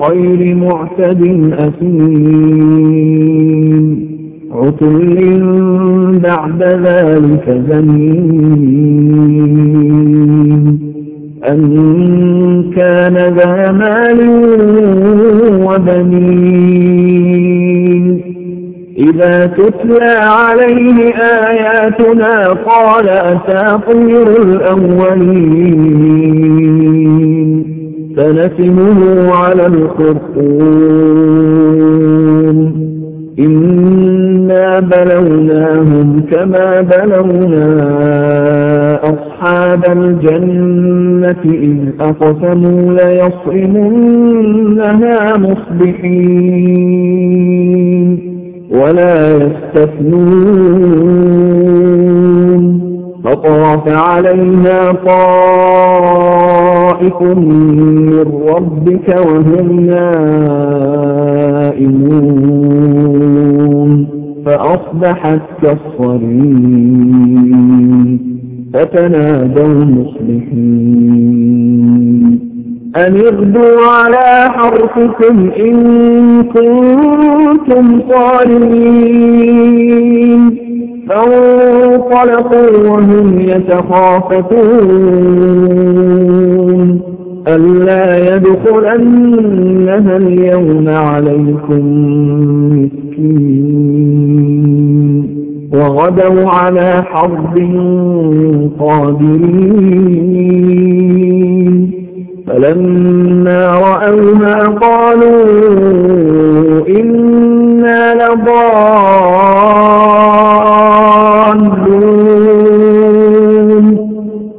للخير معتد أثيم. عتل بعد ذلك زمين أن كان ذا مال وبنين. إذا تتلى عليه آياتنا قال أساطير الأولين. فنسمه على الخرطوم إنا بلوناهم كما بلونا أصحاب الجنة إذ أقسموا ليصرمنها مصبحين ولا يستثنون فطرف عليها طائف من ربك وهم نائمون فأصبحت كالصريم فتنادوا مصبحين أن اغدوا على حرفكم إن كنتم صالمين فانطلقوا وهم يتخافتون ألا يدخلنها اليوم عليكم مسكين. وغدوا على حرب قادرين. فلما رأوها قالوا إنا لضالون.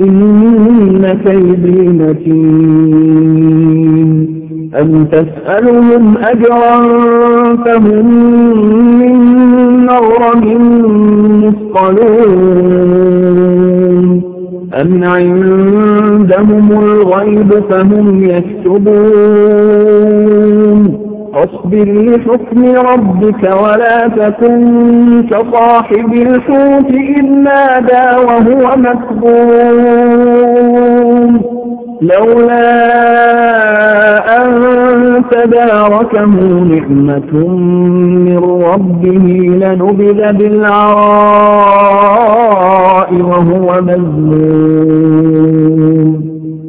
إن كيدي متين. أم تسألهم أجرا فهم من مغرم مثقلون. أم عندهم الغيب فهم يكتبون. اصبر لحكم ربك ولا تكن كصاحب الحوت إذ نادى وهو مكبوم لولا أن تداركه نعمة من ربه لنبذ بالعراء وهو مذموم.